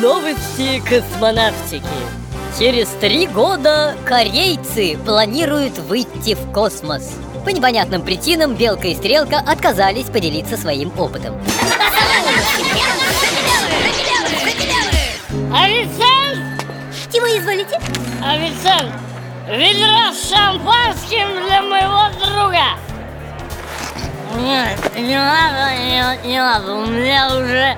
Новости космонавтики. Через три года корейцы планируют выйти в космос. По непонятным причинам Белка и Стрелка отказались поделиться своим опытом. Официант! Чего изволите? Официант! Ведро с шампанским для моего друга! Нет, не надо, не, не надо, у меня уже...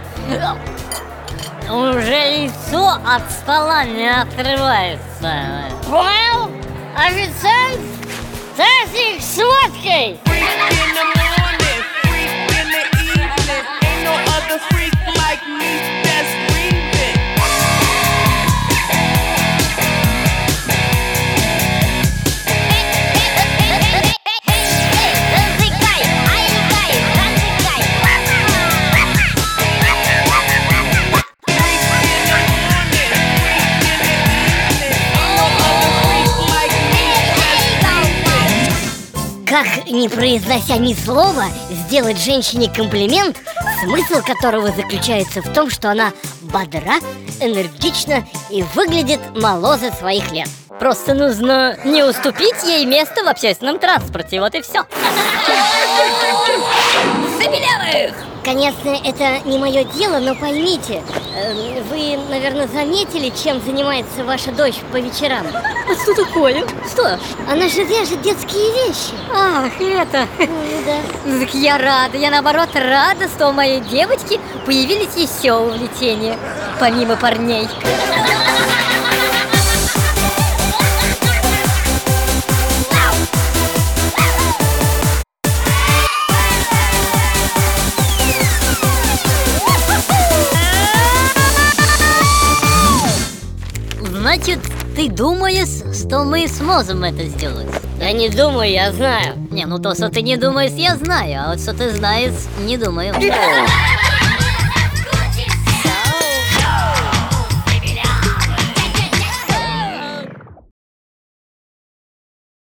Уже лицо от стола не отрывается. Понял? Официант? Тазик с водкой! Как, не произнося ни слова, сделать женщине комплимент, смысл которого заключается в том, что она бодра, энергична и выглядит моложе своих лет. Просто нужно не уступить ей место в общественном транспорте, вот и все. Конечно, это не мое дело, но поймите, вы, наверное, заметили, чем занимается ваша дочь по вечерам? А что такое? Что? Она же вяжет детские вещи. Ах, это... Ну да. Ну, Так я рада, я наоборот рада, что у моей девочки появились еще увлечения, помимо парней. Значит, ты думаешь, что мы сможем это сделать? Да не думаю, я знаю. Не, ну то, что ты не думаешь, я знаю, а вот что ты знаешь, не думаю.